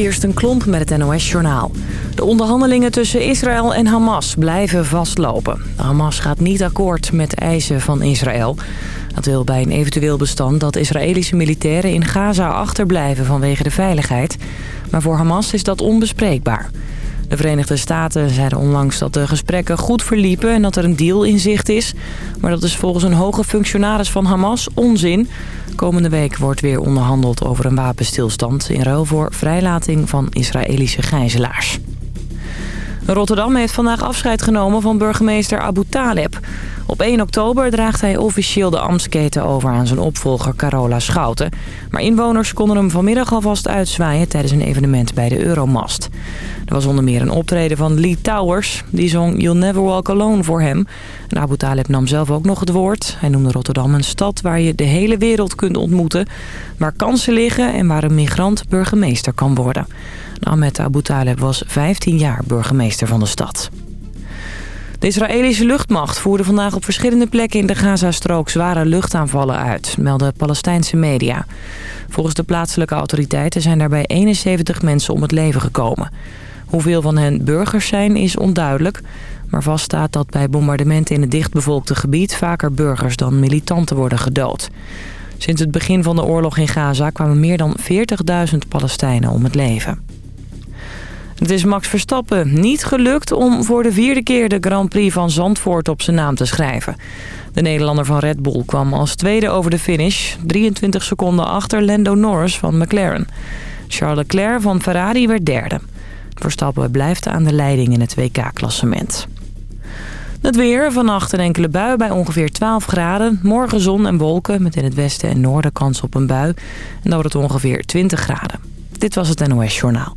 Kirsten Klomp met het NOS-journaal. De onderhandelingen tussen Israël en Hamas blijven vastlopen. Hamas gaat niet akkoord met eisen van Israël. Dat wil bij een eventueel bestand dat Israëlische militairen in Gaza achterblijven vanwege de veiligheid. Maar voor Hamas is dat onbespreekbaar. De Verenigde Staten zeiden onlangs dat de gesprekken goed verliepen en dat er een deal in zicht is. Maar dat is volgens een hoge functionaris van Hamas onzin. Komende week wordt weer onderhandeld over een wapenstilstand... in ruil voor vrijlating van Israëlische gijzelaars. Rotterdam heeft vandaag afscheid genomen van burgemeester Abu Taleb. Op 1 oktober draagt hij officieel de ambtsketen over aan zijn opvolger Carola Schouten. Maar inwoners konden hem vanmiddag alvast uitzwaaien tijdens een evenement bij de Euromast. Er was onder meer een optreden van Lee Towers. Die zong You'll Never Walk Alone voor hem. Abu Talib nam zelf ook nog het woord. Hij noemde Rotterdam een stad waar je de hele wereld kunt ontmoeten. Waar kansen liggen en waar een migrant burgemeester kan worden. Ahmed Abu Talib was 15 jaar burgemeester van de stad. De Israëlische luchtmacht voerde vandaag op verschillende plekken in de Gazastrook zware luchtaanvallen uit, melden Palestijnse media. Volgens de plaatselijke autoriteiten zijn daarbij 71 mensen om het leven gekomen. Hoeveel van hen burgers zijn is onduidelijk, maar vaststaat dat bij bombardementen in het dichtbevolkte gebied vaker burgers dan militanten worden gedood. Sinds het begin van de oorlog in Gaza kwamen meer dan 40.000 Palestijnen om het leven. Het is Max Verstappen niet gelukt om voor de vierde keer de Grand Prix van Zandvoort op zijn naam te schrijven. De Nederlander van Red Bull kwam als tweede over de finish, 23 seconden achter Lando Norris van McLaren. Charles Leclerc van Ferrari werd derde. Verstappen blijft aan de leiding in het WK-klassement. Het weer, vannacht een enkele bui bij ongeveer 12 graden. Morgen zon en wolken met in het westen en noorden kans op een bui. En dan wordt het ongeveer 20 graden. Dit was het NOS Journaal.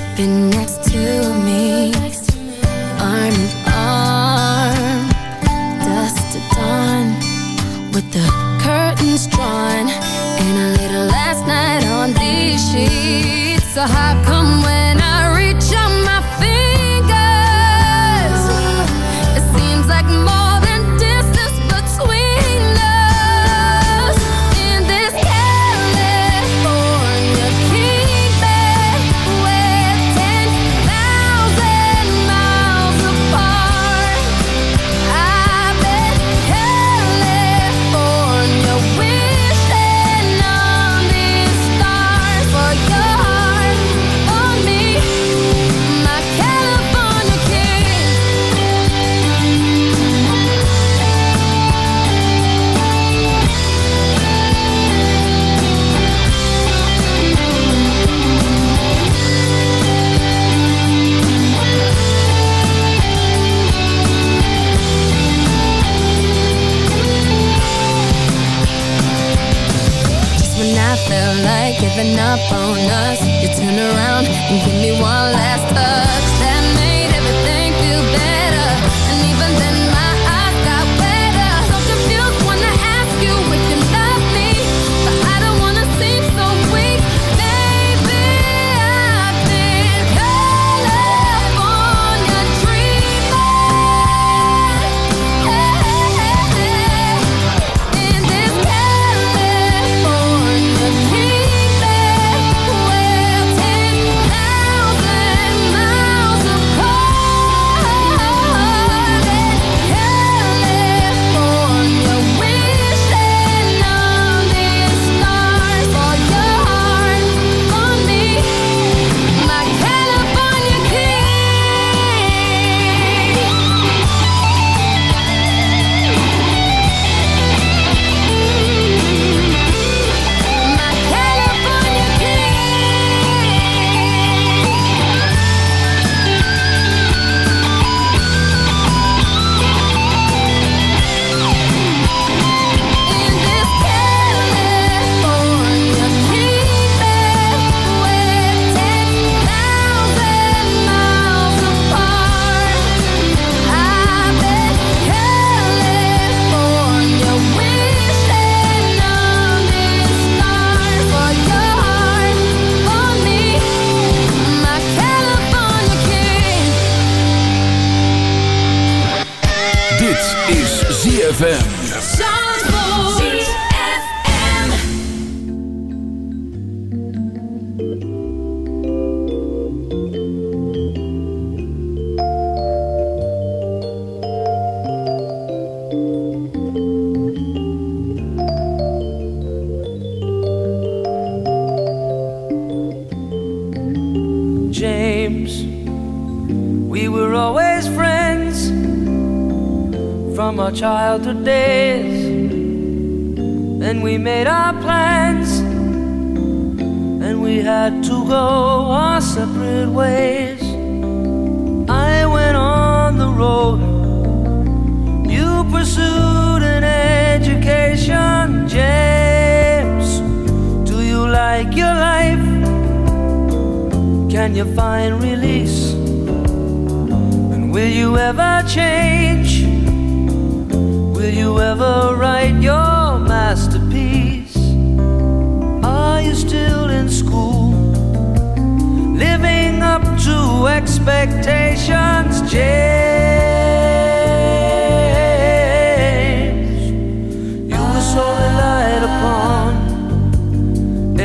sleeping next to me. Arm in arm Dusk to dawn With the curtains drawn And a little last night on these sheets. So how come when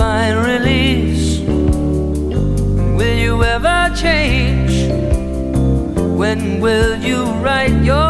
find release? Will you ever change? When will you write your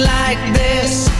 Like this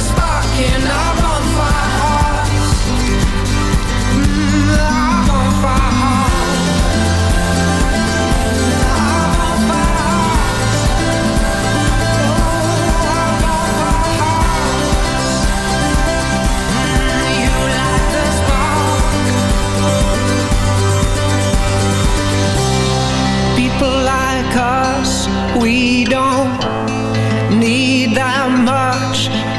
spark in our bonfire hearts. Our bonfire. People like us, we don't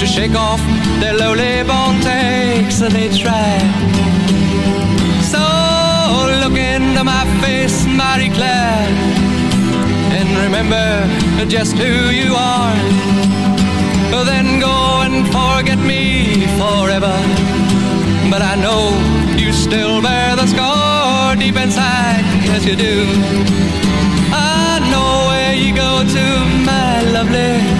to shake off their lowly born takes that they try. So look into my face, Marie Claire, and remember just who you are. Then go and forget me forever. But I know you still bear the scar deep inside, yes you do. I know where you go to, my lovely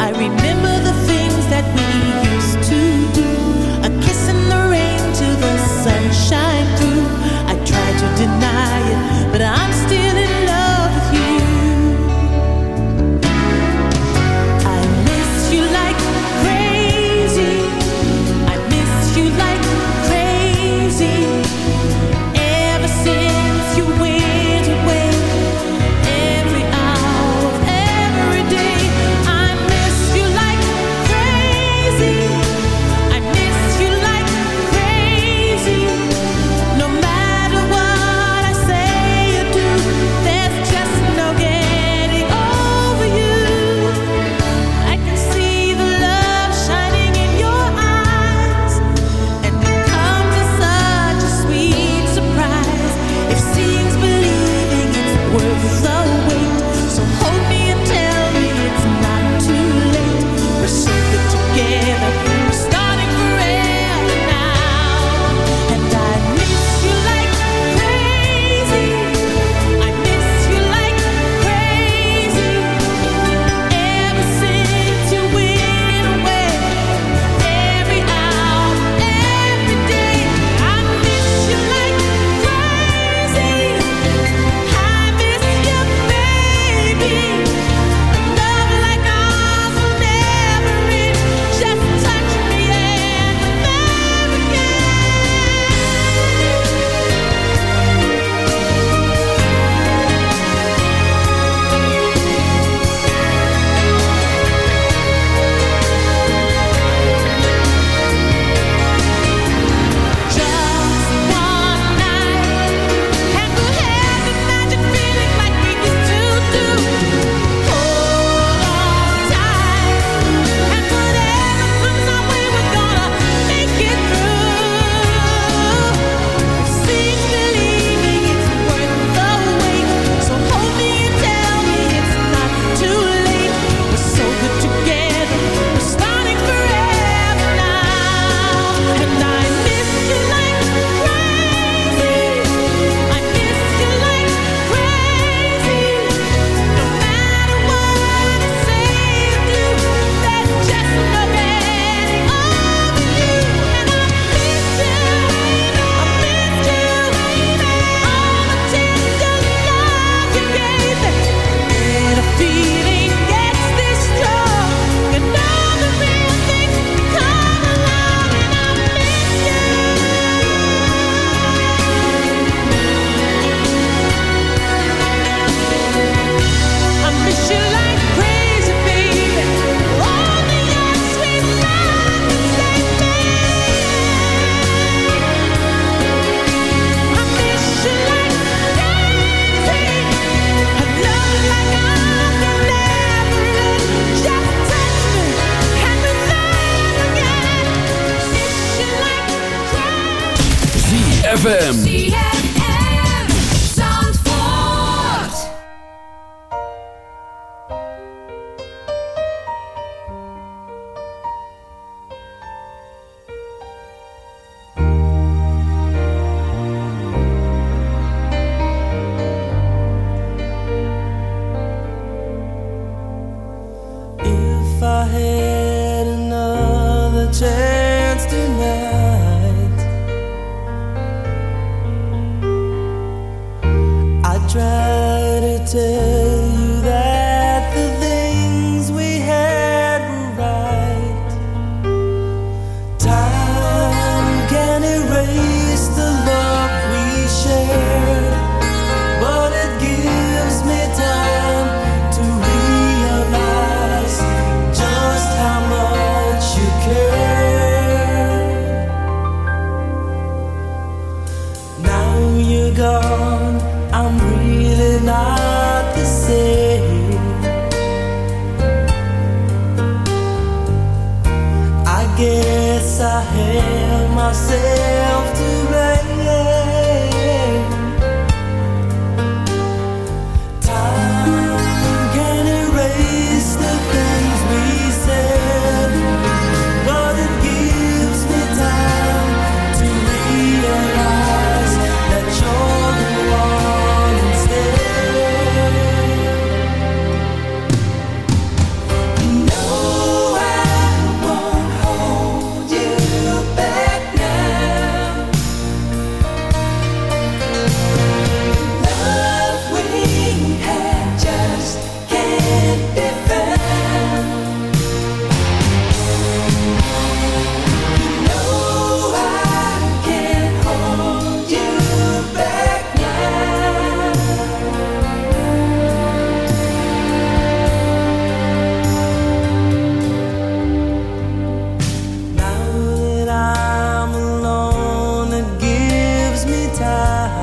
I remember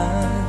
time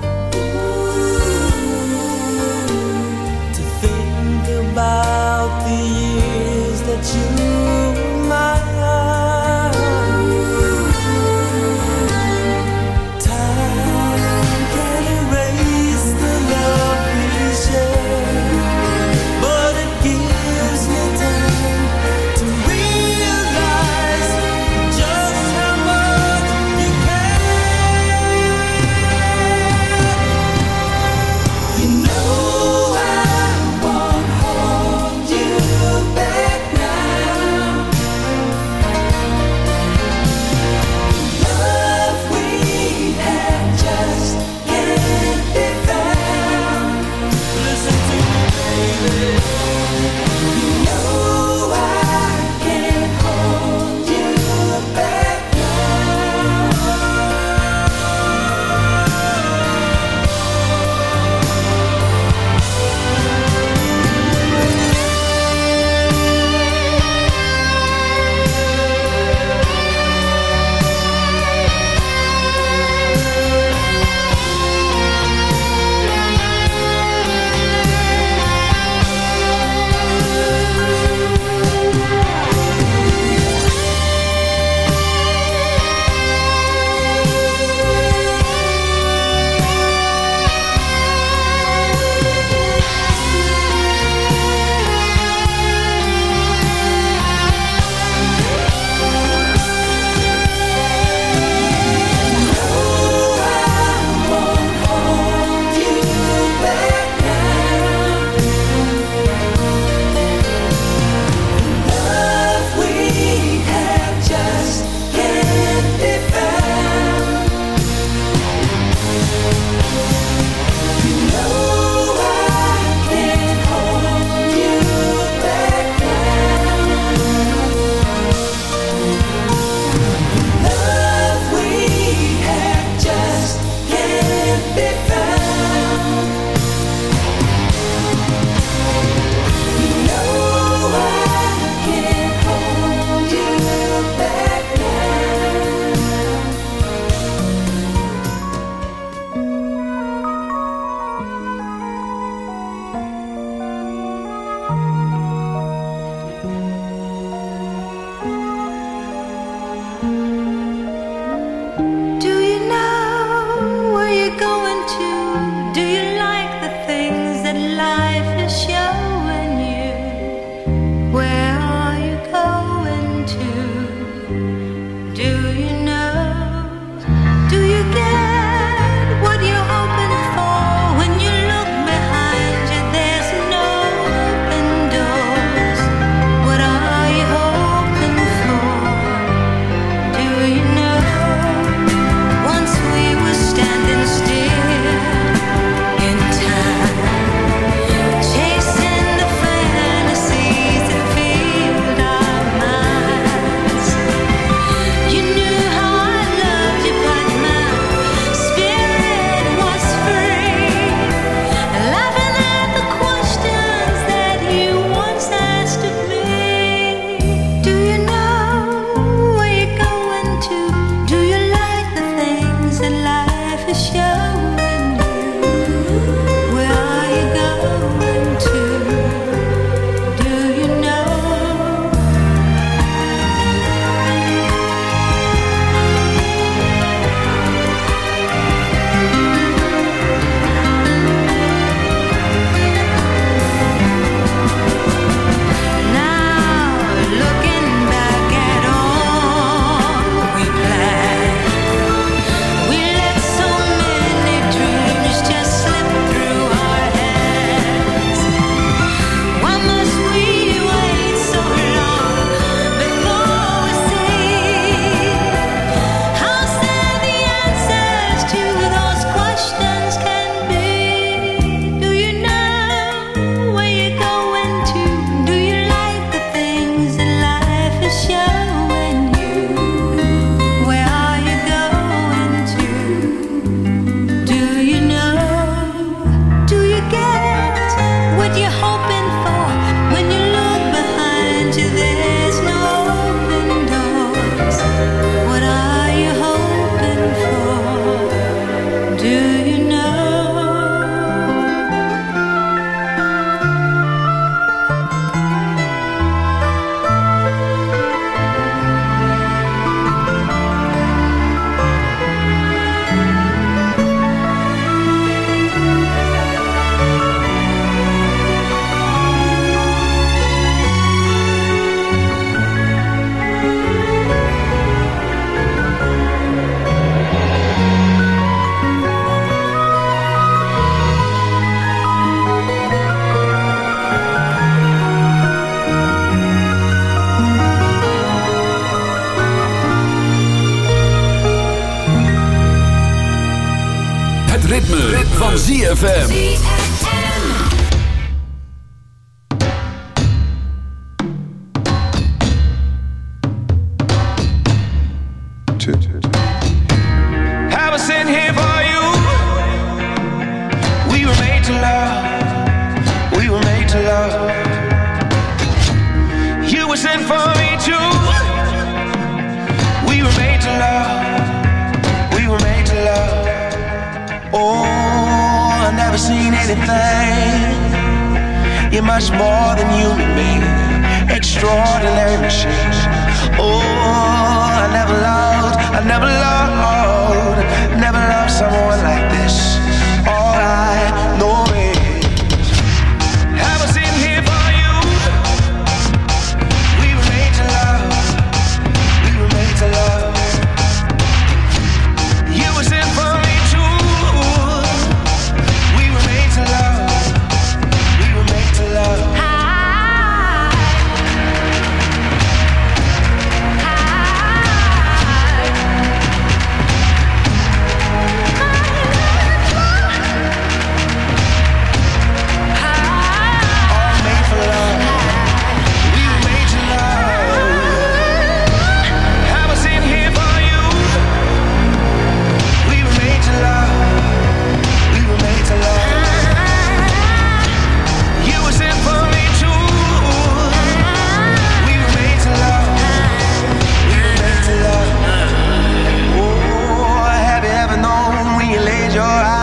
van ZFM.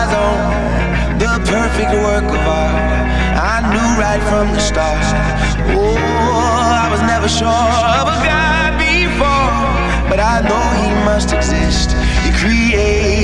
eyes on the perfect work of art. I knew right from the start. Oh, I was never sure of a God before, but I know He must exist. You create.